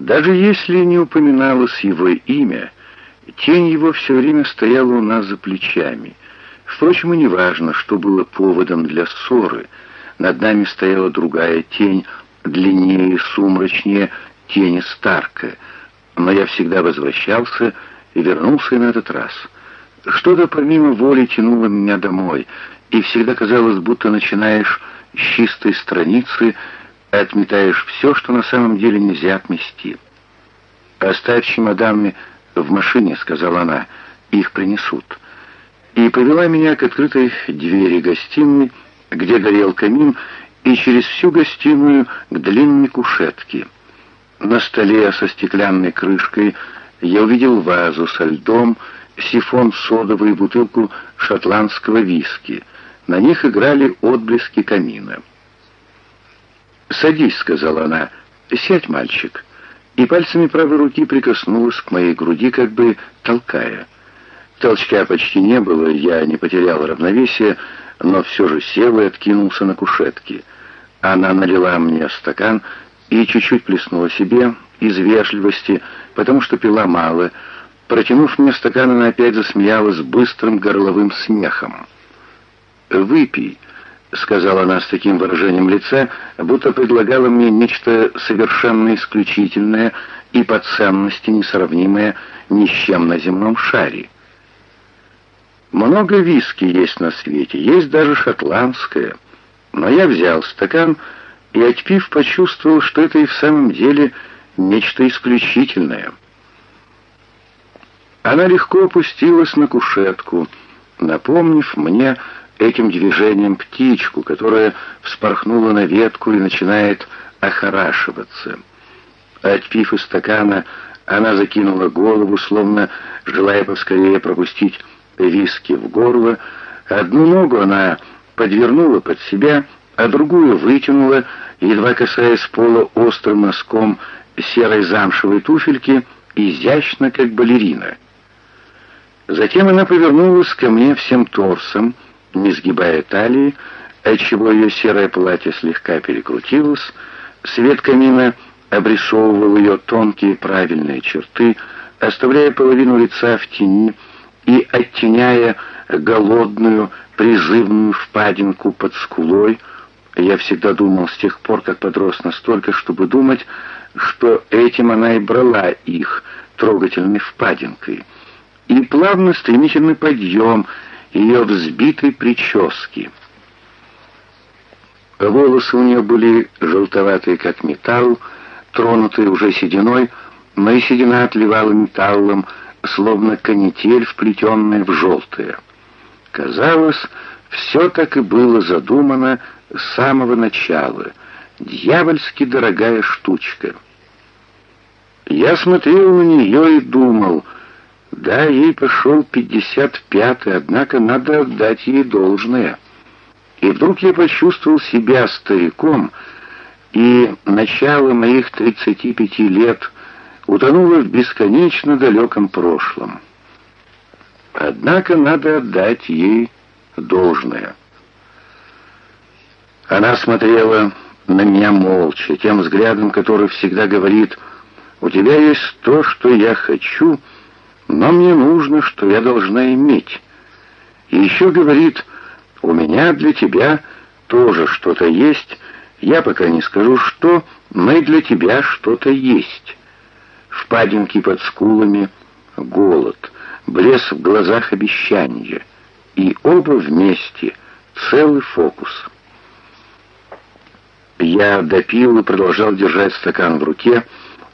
Даже если не упоминалось его имя, тень его все время стояла у нас за плечами. Впрочем, и не важно, что было поводом для ссоры. Над нами стояла другая тень, длиннее и сумрачнее тени Старка. Но я всегда возвращался и вернулся на этот раз. Что-то помимо воли тянуло меня домой, и всегда казалось, будто начинаешь с чистой страницы, отметаешь все, что на самом деле нельзя отмести. «Оставь чемоданами в машине», — сказала она, — «их принесут». И повела меня к открытой двери гостиной, где горел камин, и через всю гостиную к длинной кушетке. На столе со стеклянной крышкой я увидел вазу со льдом, сифон содовый и бутылку шотландского виски. На них играли отблески камина. «Садись», — сказала она. «Сядь, мальчик». И пальцами правой руки прикоснулась к моей груди, как бы толкая. Толчка почти не было, я не потерял равновесия, но все же сел и откинулся на кушетке. Она налила мне стакан и чуть-чуть плеснула себе из вежливости, потому что пила мало. Протянув мне стакан, она опять засмеялась быстрым горловым смехом. «Выпей», — сказала она с таким выражением лица, будто предлагала мне нечто совершенно исключительное и по ценности несравнимое ни с чем на земном шаре. Много виски есть на свете, есть даже шотландское. Но я взял стакан и, отпив, почувствовал, что это и в самом деле нечто исключительное. Она легко опустилась на кушетку, напомнив мне этим движением птичку, которая вспорхнула на ветку и начинает охорашиваться. Отпив из стакана, она закинула голову, словно желая поскорее пропустить виски в горло. Одну ногу она подвернула под себя, а другую вытянула, едва касаясь пола острым носком серой замшевой туфельки, изящно, как балерина. Затем она повернулась ко мне всем торсом, не сгибая талии, отчего ее серое платье слегка перекрутилось, свет камина обрисовывал ее тонкие правильные черты, оставляя половину лица в тени и оттеняя голодную, призывную впадинку под скулой. Я всегда думал с тех пор, как подрос настолько, чтобы думать, что этим она и брала их трогательной впадинкой. И плавно стремительный подъем — ее взбитой прически. Волосы у нее были желтоватые, как металл, тронутые уже сединой, но и седина отливала металлом, словно канитель, вплетенная в желтое. Казалось, все так и было задумано с самого начала. Дьявольски дорогая штучка. Я смотрел на нее и думал — да, ей пошел пятьдесят пятый, однако надо отдать ей должное. И вдруг я почувствовал себя стариком, и начало моих тридцати пяти лет утонуло в бесконечно далеком прошлом. Однако надо отдать ей должное. Она смотрела на меня молча, тем взглядом, который всегда говорит «У тебя есть то, что я хочу», но мне нужно, что я должна иметь. И еще говорит, у меня для тебя тоже что-то есть, я пока не скажу что, но и для тебя что-то есть. Впадинки под скулами, голод, блеск в глазах обещания, и оба вместе, целый фокус. Я допил и продолжал держать стакан в руке,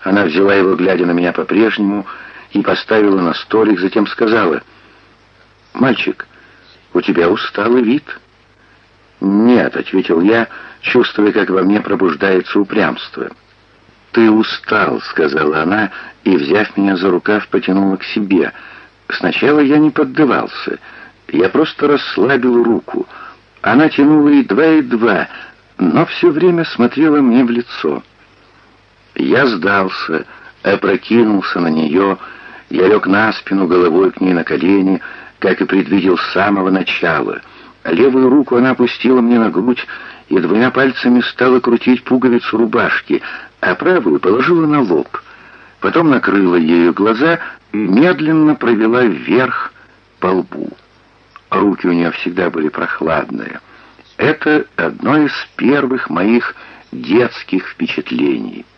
она взяла его, глядя на меня по-прежнему, и поставила на столик, затем сказала, «Мальчик, у тебя усталый вид». «Нет», — ответил я, чувствуя, как во мне пробуждается упрямство. «Ты устал», — сказала она, и, взяв меня за рукав, потянула к себе. Сначала я не поддавался, я просто расслабил руку. Она тянула едва-едва, но все время смотрела мне в лицо. Я сдался, опрокинулся на нее, я лег на спину, головой к ней на колени, как и предвидел с самого начала. Левую руку она опустила мне на грудь и двумя пальцами стала крутить пуговицу рубашки, а правую положила на лоб — потом накрыла ею глаза и медленно провела вверх по лбу. Руки у нее всегда были прохладные. Это одно из первых моих детских впечатлений —